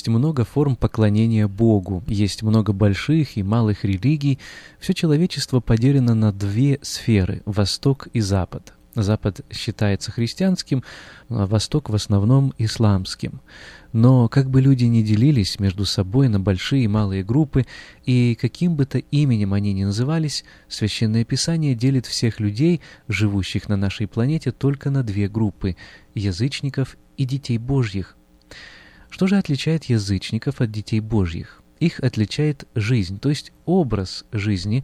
Есть много форм поклонения Богу, есть много больших и малых религий. Все человечество поделено на две сферы – Восток и Запад. Запад считается христианским, а Восток в основном исламским. Но как бы люди ни делились между собой на большие и малые группы, и каким бы то именем они ни назывались, Священное Писание делит всех людей, живущих на нашей планете, только на две группы – язычников и детей Божьих. Что же отличает язычников от детей Божьих? Их отличает жизнь, то есть образ жизни.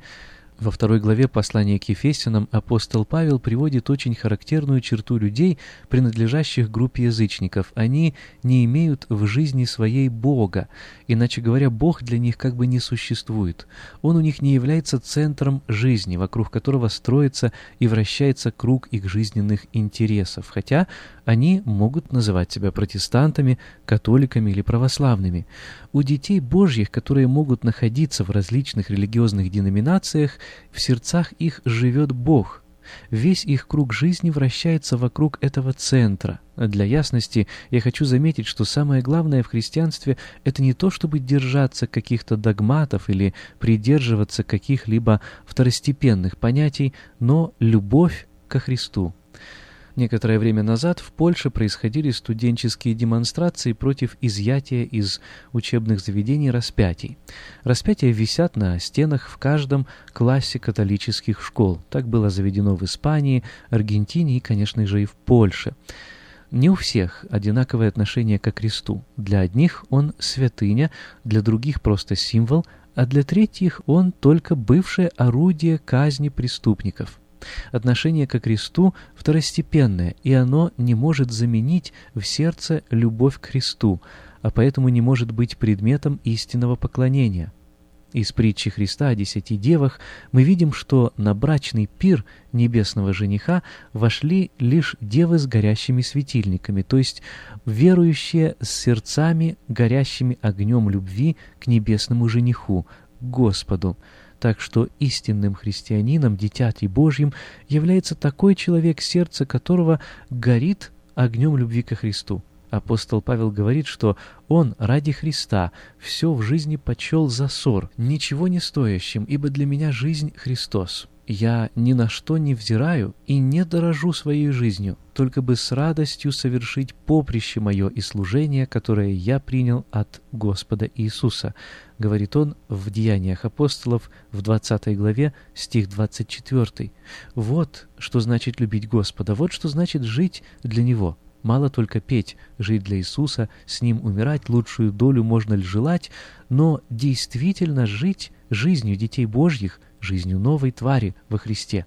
Во второй главе послания к Ефесянам апостол Павел приводит очень характерную черту людей, принадлежащих группе язычников. Они не имеют в жизни своей Бога, иначе говоря, Бог для них как бы не существует. Он у них не является центром жизни, вокруг которого строится и вращается круг их жизненных интересов, хотя они могут называть себя протестантами, католиками или православными. У детей Божьих, которые могут находиться в различных религиозных деноминациях, в сердцах их живет Бог. Весь их круг жизни вращается вокруг этого центра. Для ясности я хочу заметить, что самое главное в христианстве – это не то, чтобы держаться каких-то догматов или придерживаться каких-либо второстепенных понятий, но любовь ко Христу. Некоторое время назад в Польше происходили студенческие демонстрации против изъятия из учебных заведений распятий. Распятия висят на стенах в каждом классе католических школ. Так было заведено в Испании, Аргентине и, конечно же, и в Польше. Не у всех одинаковое отношение ко кресту. Для одних он святыня, для других просто символ, а для третьих он только бывшее орудие казни преступников. Отношение ко кресту второстепенное, и оно не может заменить в сердце любовь к Христу, а поэтому не может быть предметом истинного поклонения. Из притчи Христа о десяти девах мы видим, что на брачный пир небесного жениха вошли лишь девы с горящими светильниками, то есть верующие с сердцами, горящими огнем любви к небесному жениху, Господу так что истинным христианином, дитятей Божьим, является такой человек, сердце которого горит огнем любви ко Христу. Апостол Павел говорит, что он ради Христа все в жизни почел за ссор, ничего не стоящим, ибо для меня жизнь Христос. Я ни на что не взираю и не дорожу своей жизнью, только бы с радостью совершить поприще мое и служение, которое я принял от Господа Иисуса, говорит он в Деяниях апостолов в 20 главе, стих 24. Вот что значит любить Господа, вот что значит жить для Него. Мало только петь, жить для Иисуса, с Ним умирать, лучшую долю можно ли желать, но действительно жить жизнью детей Божьих, жизнью новой твари во Христе.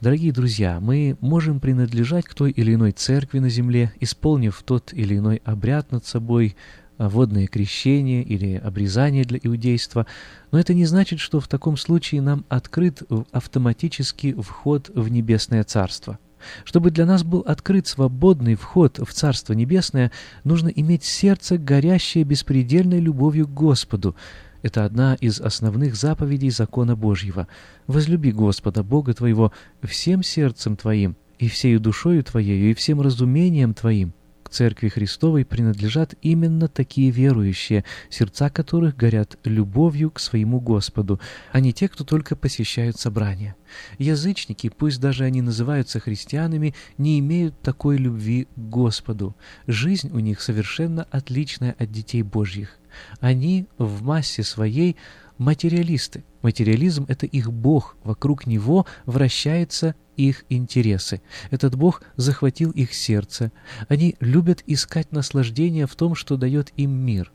Дорогие друзья, мы можем принадлежать к той или иной церкви на земле, исполнив тот или иной обряд над собой, а, водное крещение или обрезание для иудейства, но это не значит, что в таком случае нам открыт автоматический вход в небесное царство. Чтобы для нас был открыт свободный вход в Царство Небесное, нужно иметь сердце, горящее беспредельной любовью к Господу, это одна из основных заповедей закона Божьего. «Возлюби Господа, Бога твоего, всем сердцем твоим, и всею душою твоею, и всем разумением твоим». к Церкви Христовой принадлежат именно такие верующие, сердца которых горят любовью к своему Господу, а не те, кто только посещают собрания. Язычники, пусть даже они называются христианами, не имеют такой любви к Господу. Жизнь у них совершенно отличная от детей Божьих. Они в массе своей материалисты. Материализм — это их Бог, вокруг него вращаются их интересы. Этот Бог захватил их сердце. Они любят искать наслаждение в том, что дает им мир.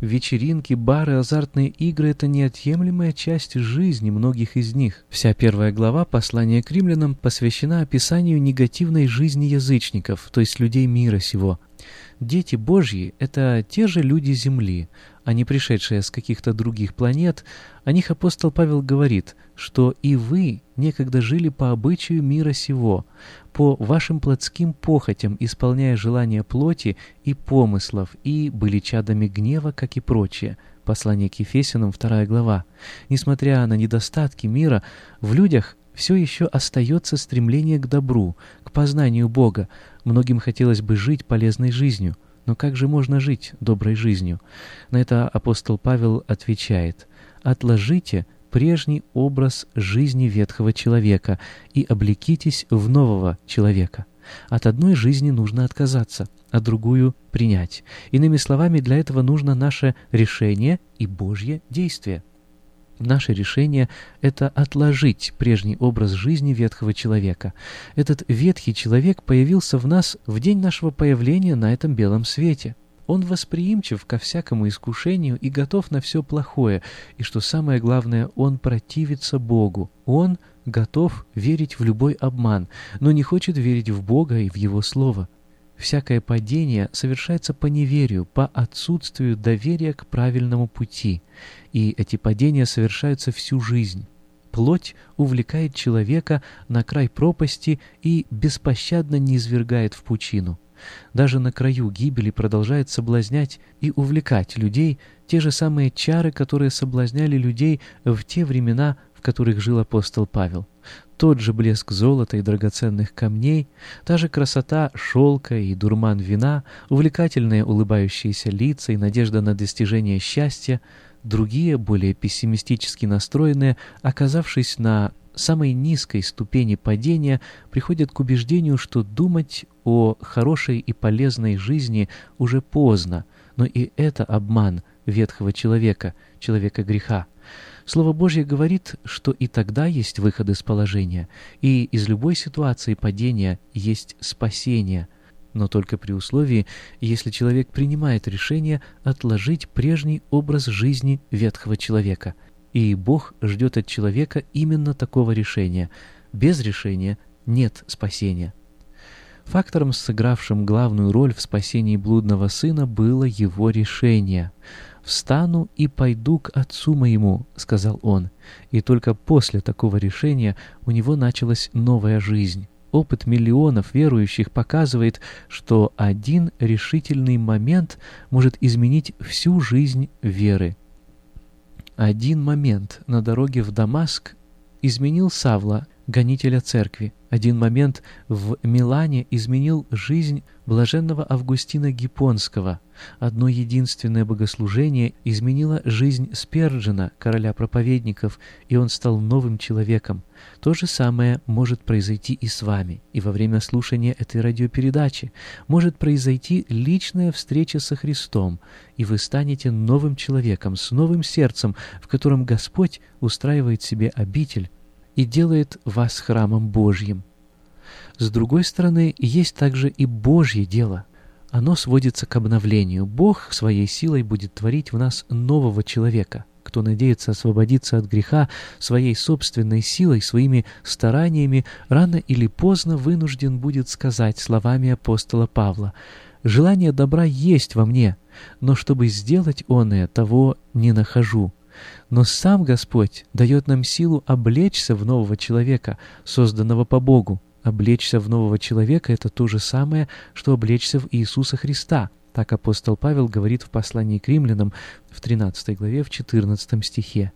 Вечеринки, бары, азартные игры — это неотъемлемая часть жизни многих из них. Вся первая глава послания к римлянам посвящена описанию негативной жизни язычников, то есть людей мира сего. Дети Божьи — это те же люди Земли, а не пришедшие с каких-то других планет. О них апостол Павел говорит, что и вы некогда жили по обычаю мира сего, по вашим плотским похотям, исполняя желания плоти и помыслов, и были чадами гнева, как и прочее. Послание к Ефесянам, 2 глава. Несмотря на недостатки мира, в людях все еще остается стремление к добру, к познанию Бога. Многим хотелось бы жить полезной жизнью. Но как же можно жить доброй жизнью? На это апостол Павел отвечает «Отложите прежний образ жизни ветхого человека и облекитесь в нового человека». От одной жизни нужно отказаться, а другую принять. Иными словами, для этого нужно наше решение и Божье действие. Наше решение — это отложить прежний образ жизни ветхого человека. Этот ветхий человек появился в нас в день нашего появления на этом белом свете. Он восприимчив ко всякому искушению и готов на все плохое, и, что самое главное, он противится Богу. Он готов верить в любой обман, но не хочет верить в Бога и в Его Слово. Всякое падение совершается по неверию, по отсутствию доверия к правильному пути, и эти падения совершаются всю жизнь. Плоть увлекает человека на край пропасти и беспощадно низвергает в пучину. Даже на краю гибели продолжает соблазнять и увлекать людей те же самые чары, которые соблазняли людей в те времена, в которых жил апостол Павел тот же блеск золота и драгоценных камней, та же красота шелка и дурман вина, увлекательные улыбающиеся лица и надежда на достижение счастья, другие, более пессимистически настроенные, оказавшись на самой низкой ступени падения, приходят к убеждению, что думать о хорошей и полезной жизни уже поздно, но и это обман ветхого человека, человека греха. Слово Божье говорит, что и тогда есть выход из положения, и из любой ситуации падения есть спасение, но только при условии, если человек принимает решение отложить прежний образ жизни ветхого человека. И Бог ждет от человека именно такого решения. Без решения нет спасения. Фактором, сыгравшим главную роль в спасении блудного сына, было его решение — «Встану и пойду к отцу моему», — сказал он. И только после такого решения у него началась новая жизнь. Опыт миллионов верующих показывает, что один решительный момент может изменить всю жизнь веры. Один момент на дороге в Дамаск изменил Савла, гонителя церкви. Один момент в Милане изменил жизнь блаженного Августина Гипонского. Одно единственное богослужение изменило жизнь Сперджина, короля проповедников, и он стал новым человеком. То же самое может произойти и с вами, и во время слушания этой радиопередачи. Может произойти личная встреча со Христом, и вы станете новым человеком, с новым сердцем, в котором Господь устраивает себе обитель, и делает вас храмом Божьим. С другой стороны, есть также и Божье дело. Оно сводится к обновлению. Бог своей силой будет творить в нас нового человека. Кто надеется освободиться от греха своей собственной силой, своими стараниями, рано или поздно вынужден будет сказать словами апостола Павла «Желание добра есть во мне, но чтобы сделать он оное, того не нахожу». Но сам Господь дает нам силу облечься в нового человека, созданного по Богу. Облечься в нового человека — это то же самое, что облечься в Иисуса Христа. Так апостол Павел говорит в послании к римлянам в 13 главе, в 14 стихе.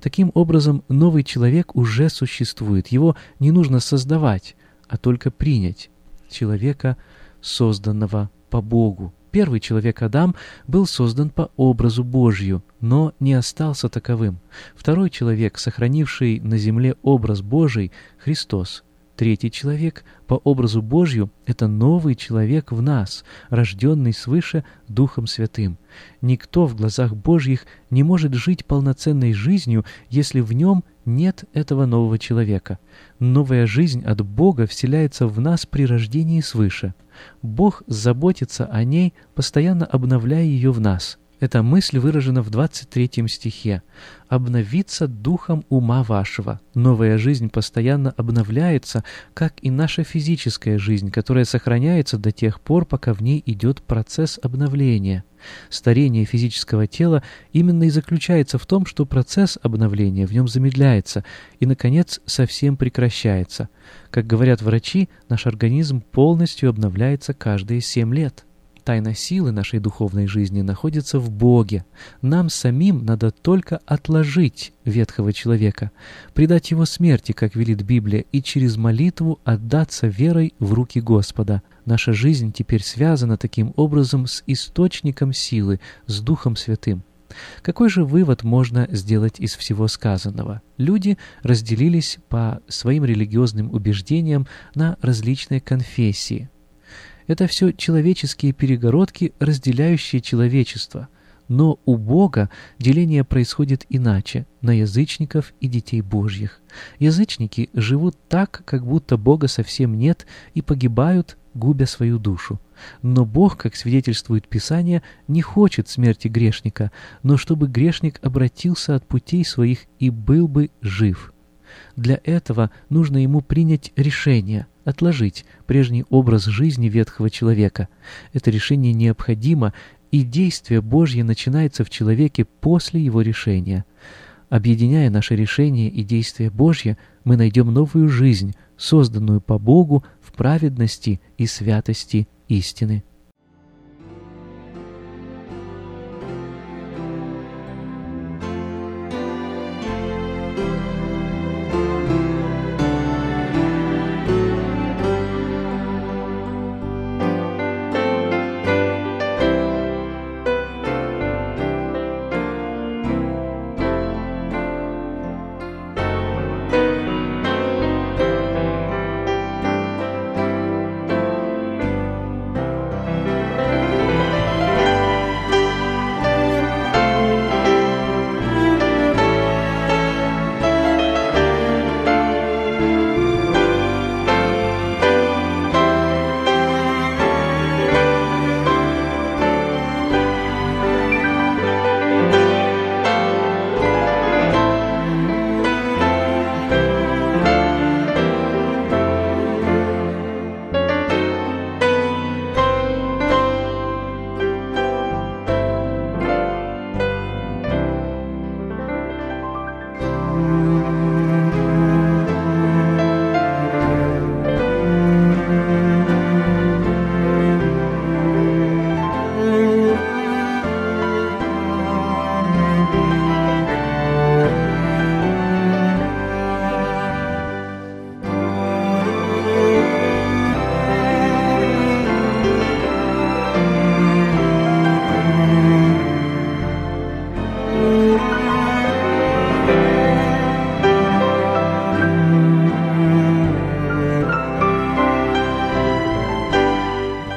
Таким образом, новый человек уже существует. Его не нужно создавать, а только принять. Человека, созданного по Богу. Первый человек Адам был создан по образу Божью, но не остался таковым. Второй человек, сохранивший на земле образ Божий, Христос. Третий человек по образу Божью — это новый человек в нас, рожденный свыше Духом Святым. Никто в глазах Божьих не может жить полноценной жизнью, если в нем нет этого нового человека. Новая жизнь от Бога вселяется в нас при рождении свыше. Бог заботится о ней, постоянно обновляя ее в нас. Эта мысль выражена в 23 стихе. «Обновиться духом ума вашего». Новая жизнь постоянно обновляется, как и наша физическая жизнь, которая сохраняется до тех пор, пока в ней идет процесс обновления. Старение физического тела именно и заключается в том, что процесс обновления в нем замедляется и, наконец, совсем прекращается. Как говорят врачи, наш организм полностью обновляется каждые 7 лет. Тайна силы нашей духовной жизни находится в Боге. Нам самим надо только отложить ветхого человека, предать его смерти, как велит Библия, и через молитву отдаться верой в руки Господа. Наша жизнь теперь связана таким образом с источником силы, с Духом Святым. Какой же вывод можно сделать из всего сказанного? Люди разделились по своим религиозным убеждениям на различные конфессии. Это все человеческие перегородки, разделяющие человечество. Но у Бога деление происходит иначе, на язычников и детей Божьих. Язычники живут так, как будто Бога совсем нет, и погибают, губя свою душу. Но Бог, как свидетельствует Писание, не хочет смерти грешника, но чтобы грешник обратился от путей своих и был бы жив. Для этого нужно ему принять решение – отложить прежний образ жизни ветхого человека. Это решение необходимо, и действие Божье начинается в человеке после его решения. Объединяя наше решение и действие Божье, мы найдем новую жизнь, созданную по Богу в праведности и святости истины.